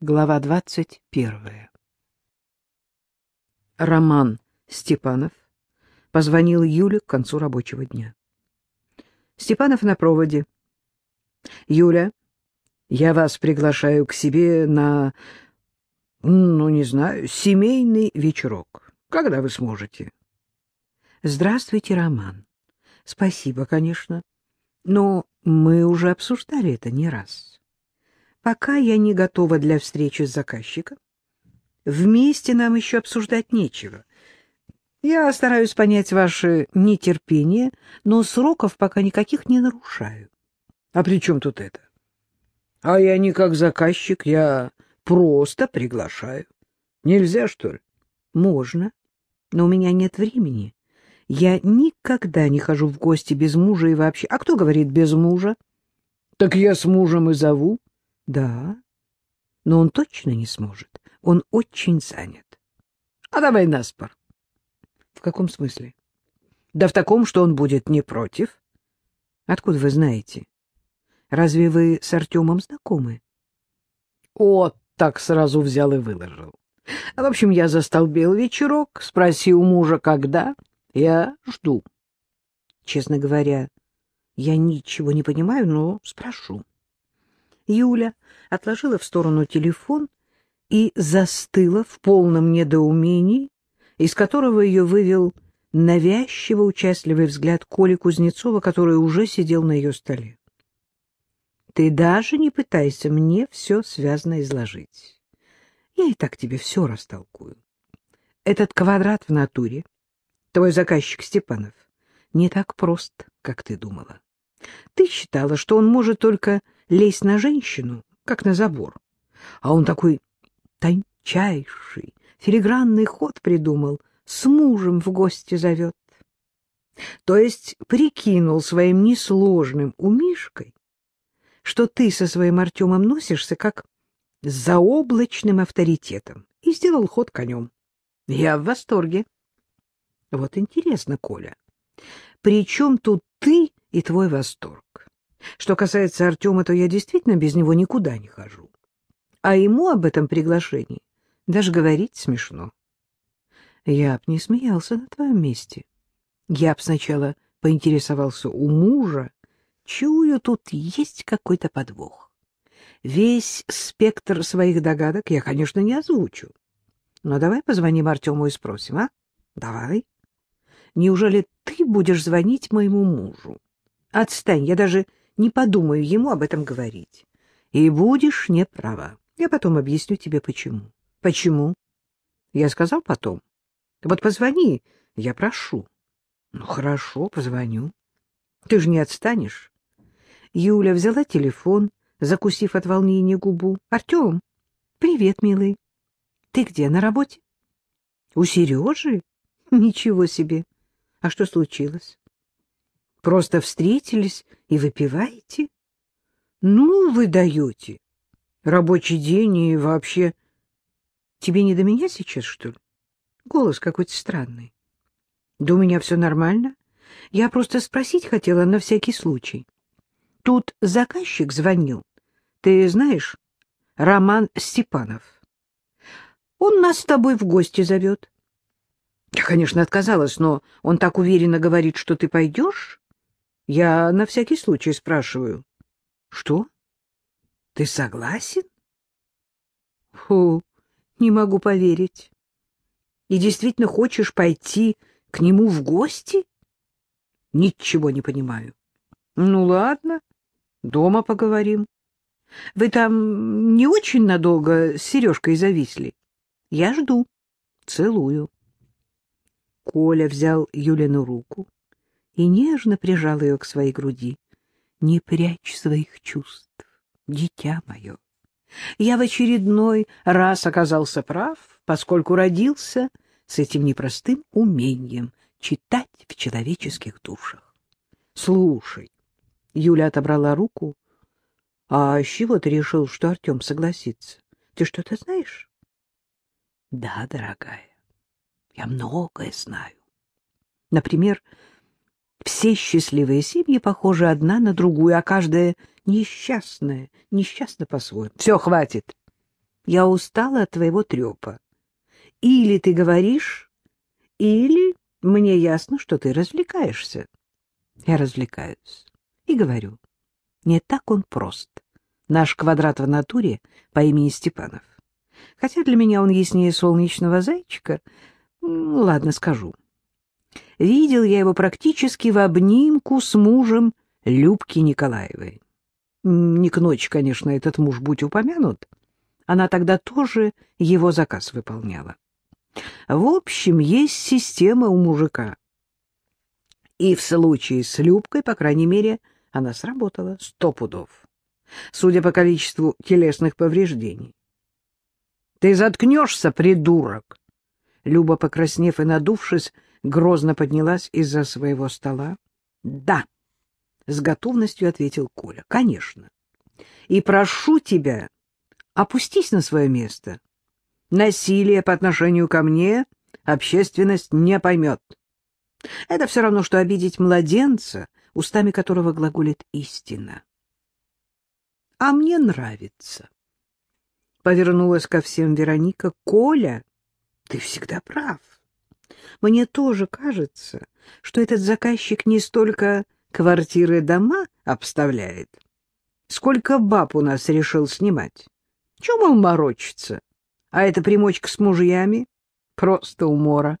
Глава двадцать первая. Роман Степанов позвонил Юле к концу рабочего дня. Степанов на проводе. Юля, я вас приглашаю к себе на, ну, не знаю, семейный вечерок. Когда вы сможете? Здравствуйте, Роман. Спасибо, конечно. Но мы уже обсуждали это не раз пока я не готова для встречи с заказчиком. Вместе нам еще обсуждать нечего. Я стараюсь понять ваше нетерпение, но сроков пока никаких не нарушаю. А при чем тут это? А я не как заказчик, я просто приглашаю. Нельзя, что ли? Можно, но у меня нет времени. Я никогда не хожу в гости без мужа и вообще. А кто говорит без мужа? Так я с мужем и зову. Да, но он точно не сможет. Он очень занят. А давай наспор. В каком смысле? Да в таком, что он будет не против. Откуда вы знаете? Разве вы с Артемом знакомы? О, так сразу взял и выложил. В общем, я застолбил вечерок, спросил мужа, когда. Я жду. Честно говоря, я ничего не понимаю, но спрошу. Юля отложила в сторону телефон и застыла в полном недоумении, из которого ее вывел навязчиво участливый взгляд Коли Кузнецова, который уже сидел на ее столе. «Ты даже не пытайся мне все связно изложить. Я и так тебе все растолкую. Этот квадрат в натуре, твой заказчик Степанов, не так прост, как ты думала. Ты считала, что он может только лезть на женщину, как на забор. А он такой тончайший, филигранный ход придумал, с мужем в гости зовет. То есть прикинул своим несложным умишкой, что ты со своим Артемом носишься как с заоблачным авторитетом, и сделал ход конем. Я в восторге. Вот интересно, Коля, при чем тут ты и твой восторг? Что касается Артема, то я действительно без него никуда не хожу. А ему об этом приглашении даже говорить смешно. Я б не смеялся на твоем месте. Я б сначала поинтересовался у мужа, чую, тут есть какой-то подвох. Весь спектр своих догадок я, конечно, не озвучу. Но давай позвоним Артему и спросим, а? Давай. Неужели ты будешь звонить моему мужу? Отстань, я даже не подумаю ему об этом говорить. И будешь не права. Я потом объясню тебе, почему. Почему? Я сказал потом. Вот позвони, я прошу. Ну, хорошо, позвоню. Ты же не отстанешь. Юля взяла телефон, закусив от волнения губу. Артем, привет, милый. Ты где, на работе? У Сережи? Ничего себе. А что случилось? Просто встретились и выпиваете? Ну, вы даете. Рабочий день и вообще... Тебе не до меня сейчас, что ли? Голос какой-то странный. Да у меня все нормально. Я просто спросить хотела на всякий случай. Тут заказчик звонил. Ты знаешь, Роман Степанов. Он нас с тобой в гости зовет. Я, конечно, отказалась, но он так уверенно говорит, что ты пойдешь. Я на всякий случай спрашиваю. — Что? Ты согласен? — Фу, не могу поверить. И действительно хочешь пойти к нему в гости? — Ничего не понимаю. — Ну, ладно, дома поговорим. Вы там не очень надолго с Сережкой зависли? Я жду. Целую. Коля взял Юлину руку и нежно прижал ее к своей груди. «Не прячь своих чувств, дитя мое. Я в очередной раз оказался прав, поскольку родился с этим непростым умением читать в человеческих душах. Слушай, Юля отобрала руку. А с чего ты решил, что Артем согласится? Ты что-то знаешь? Да, дорогая, я многое знаю. Например, все счастливые семьи похожи одна на другую, а каждая несчастная, несчастна по-своему. Все, хватит. Я устала от твоего трепа. Или ты говоришь, или мне ясно, что ты развлекаешься. Я развлекаюсь и говорю. Не так он прост, наш квадрат в натуре по имени Степанов. Хотя для меня он яснее солнечного зайчика. Ладно, скажу. Видел я его практически в обнимку с мужем Любки Николаевой. Не к ночи, конечно, этот муж будь упомянут. Она тогда тоже его заказ выполняла. В общем, есть система у мужика. И в случае с Любкой, по крайней мере, она сработала сто пудов. Судя по количеству телесных повреждений. «Ты заткнешься, придурок!» Люба, покраснев и надувшись, грозно поднялась из-за своего стола. «Да», — с готовностью ответил Коля, — «конечно. И прошу тебя, опустись на свое место. Насилие по отношению ко мне общественность не поймет. Это все равно, что обидеть младенца, устами которого глаголит истина. А мне нравится. Повернулась ко всем Вероника. Коля, ты всегда прав. Мне тоже кажется, что этот заказчик не столько квартиры дома обставляет, сколько баб у нас решил снимать. Чего он морочится? А эта примочка с мужьями? Просто умора.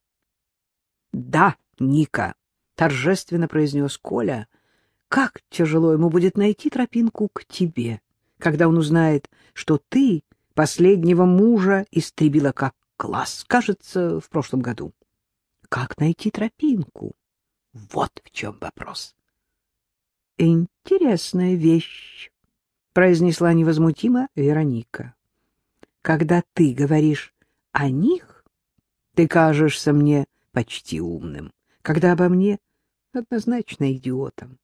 — Да, Ника, — торжественно произнес Коля, — как тяжело ему будет найти тропинку к тебе, когда он узнает, что ты последнего мужа истребила как класс, кажется, в прошлом году. Как найти тропинку? Вот в чем вопрос. — Интересная вещь, — произнесла невозмутимо Вероника. — Когда ты говоришь о них, ты кажешься мне почти умным, когда обо мне — однозначно идиотом.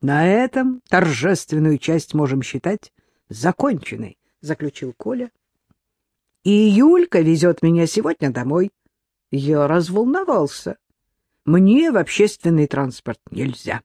На этом торжественную часть можем считать законченной, — заключил Коля. — И Юлька везет меня сегодня домой. Я разволновался. Мне в общественный транспорт нельзя.